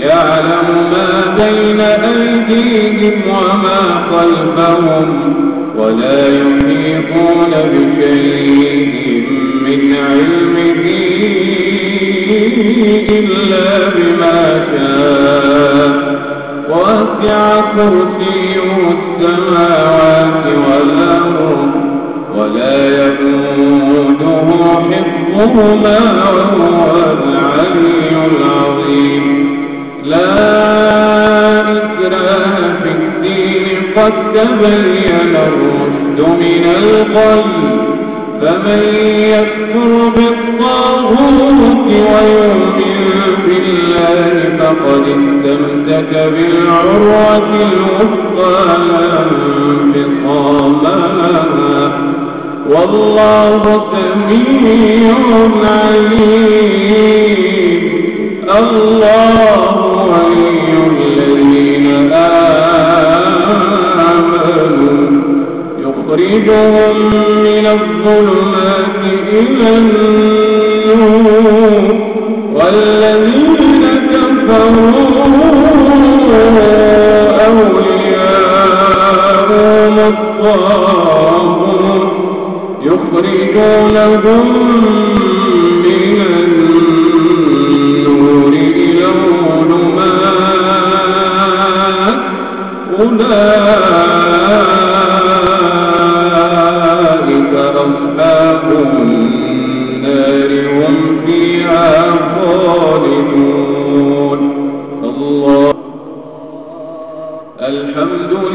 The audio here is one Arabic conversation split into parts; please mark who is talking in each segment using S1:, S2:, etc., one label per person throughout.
S1: يعلم ما بين أيديهم وما خلفهم ولا يحيطون بشيء من علمه إلا بما شاء. وسع كرسيه السماوات والأرض ولا يئوده حفظهما وهو قد تبين الرشد من الغي فمن يكفر بالطاغوت ويؤمن بالله فقد استمسك بالعروة الوثقى لا لها والله سميع عليم الله ولي يخرجهم من الظلمات إلى النور. والذين كفروا يخرجونهم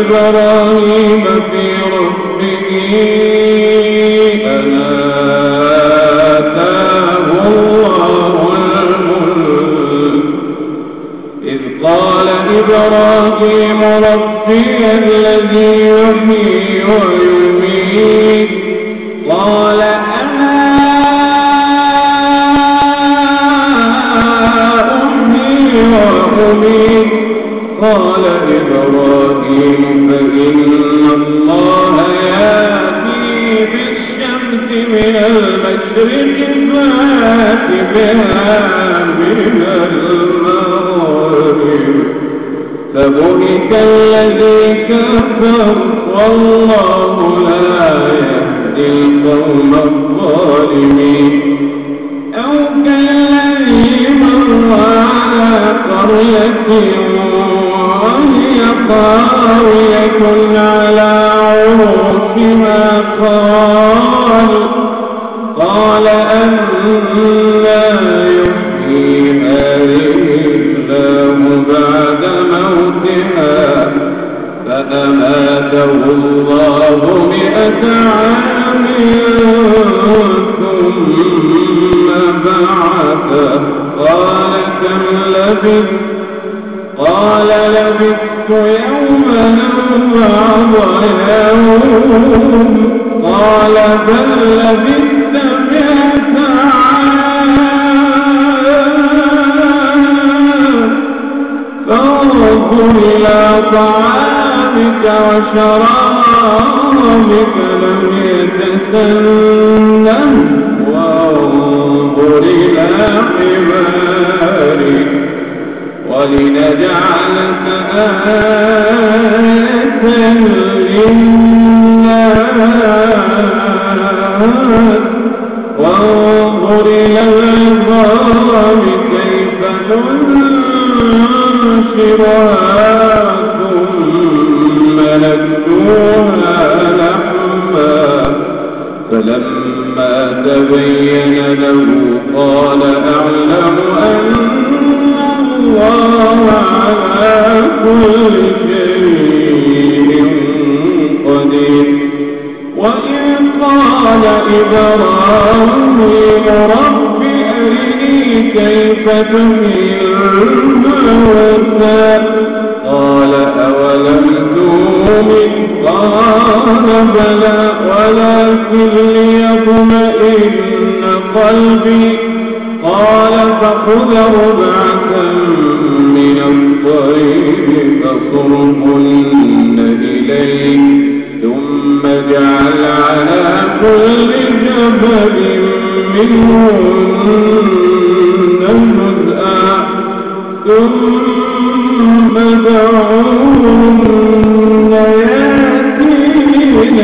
S1: إبراهيم في ربه أن آتاه الله الملك. إذ قال إبراهيم ربي الذي يحيي ويميت. قال أنا أحيي وأميت؟ قال إبراهيم فإن الله يأتي بالشمس من المشرق فات بها من المغرب. فبهت الذي كفر والله لا يهدي القوم الظالمين. أو كالذي قرية وهي خاوية على عروشها قال قال أنا يحيي هذه الله بعد موتها فأماته الله مئة عام ثم بعثه قال كم لبثت يوم قال بل لبثت مئة فانظر إلى طعامك وشرابك لم يتسنه وانظر إلى حمارك ولنجعلك للناس وانظر إلى كيف ثم لحما فلما تبين له قال قلبي قال فخذ ربعة جبل منهن جزءا ثم دعوهن ياتينك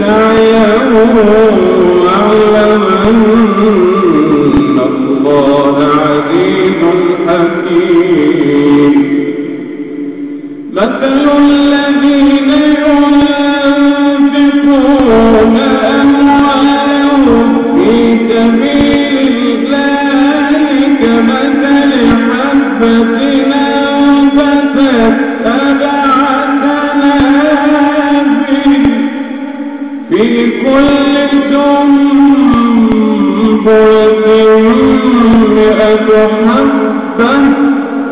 S1: سعيا وأعلم أن الله عزيز حكيم. مثل الذين ينفقون أموالهم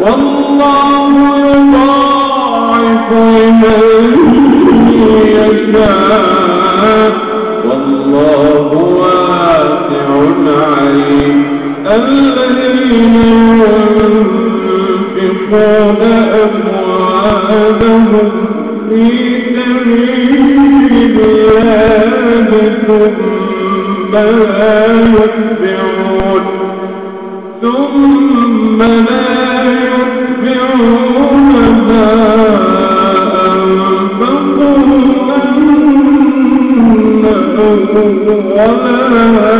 S1: والله يضاعف لمن يشاء. عليم الذين ينفقون أموالهم في سبيل الله ثم لا يتبعون ثم لا يتبعون ما ولا